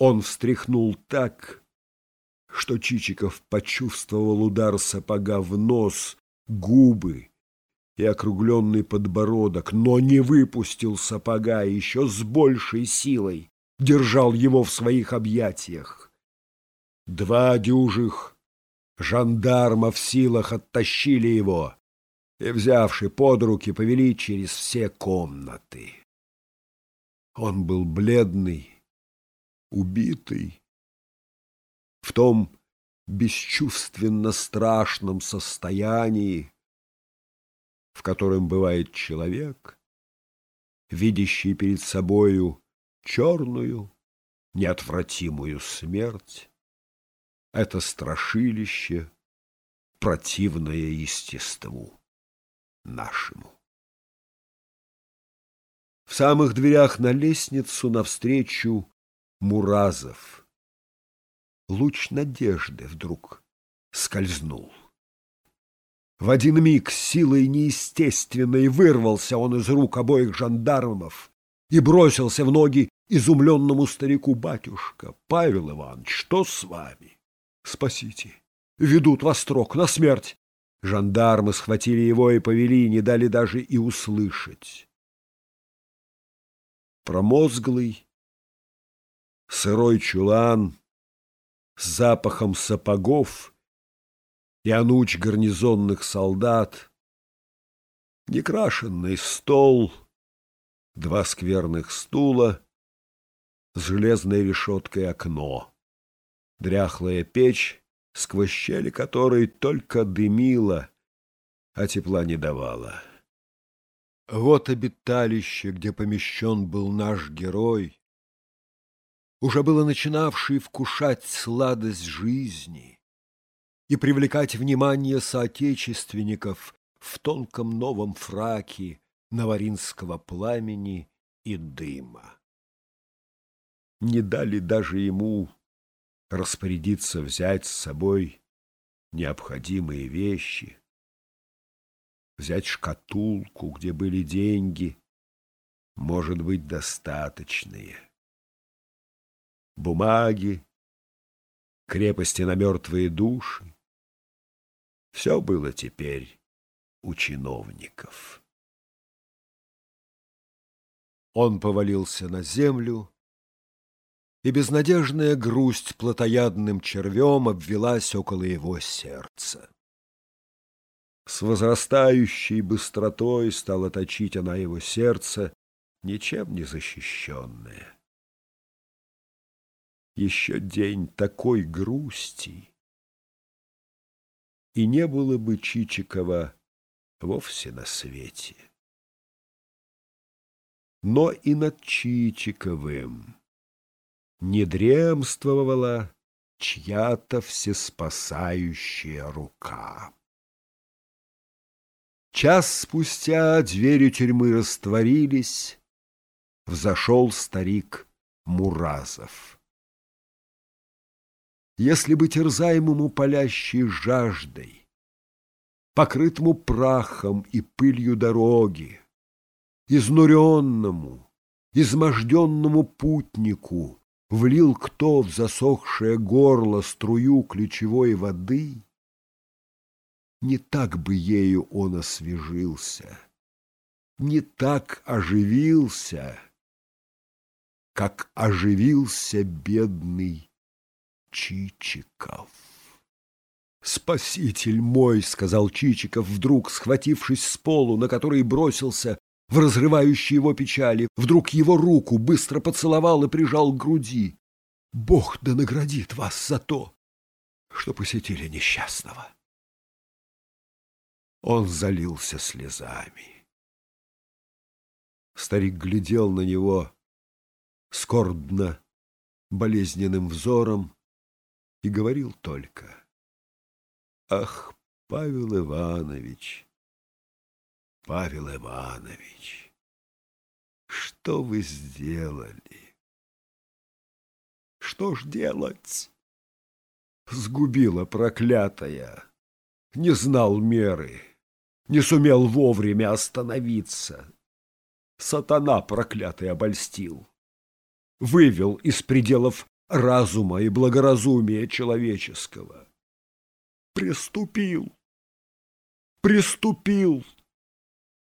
Он встряхнул так, что Чичиков почувствовал удар сапога в нос, губы и округленный подбородок, но не выпустил сапога еще с большей силой, держал его в своих объятиях. Два дюжих жандарма в силах оттащили его и, взявши под руки, повели через все комнаты. Он был бледный, убитый, в том бесчувственно страшном состоянии, в котором бывает человек, видящий перед собою черную, неотвратимую смерть. Это страшилище, противное естеству нашему. В самых дверях на лестницу навстречу Муразов. Луч надежды вдруг скользнул. В один миг силой неестественной вырвался он из рук обоих жандармов и бросился в ноги изумленному старику батюшка. Павел Иванович, что с вами? Спасите. Ведут во строк, на смерть. Жандармы схватили его и повели, не дали даже и услышать. Промозглый, сырой чулан с запахом сапогов и ануч гарнизонных солдат, некрашенный стол, два скверных стула, с железной решеткой окно, дряхлая печь, сквозь щели которой только дымила, а тепла не давала. Вот обиталище, где помещен был наш герой, уже было начинавший вкушать сладость жизни и привлекать внимание соотечественников в тонком новом фраке наваринского пламени и дыма. Не дали даже ему распорядиться взять с собой необходимые вещи, взять шкатулку, где были деньги, может быть, достаточные бумаги, крепости на мертвые души. Все было теперь у чиновников. Он повалился на землю, и безнадежная грусть плотоядным червем обвелась около его сердца. С возрастающей быстротой стала точить она его сердце, ничем не защищенное еще день такой грусти, и не было бы Чичикова вовсе на свете. Но и над Чичиковым не дремствовала чья-то всеспасающая рука. Час спустя двери тюрьмы растворились, взошел старик Муразов. Если бы терзаемому палящей жаждой, покрытому прахом и пылью дороги, изнуренному, изможденному путнику влил кто в засохшее горло струю ключевой воды, не так бы ею он освежился, не так оживился, как оживился бедный Чичиков. «Спаситель мой!» — сказал Чичиков, вдруг схватившись с полу, на который бросился в разрывающие его печали. Вдруг его руку быстро поцеловал и прижал к груди. «Бог да наградит вас за то, что посетили несчастного!» Он залился слезами. Старик глядел на него скорбно, болезненным взором, и говорил только «Ах, Павел Иванович, Павел Иванович, что вы сделали?» «Что ж делать?» Сгубила проклятая, не знал меры, не сумел вовремя остановиться. Сатана проклятый обольстил, вывел из пределов разума и благоразумия человеческого. Приступил, приступил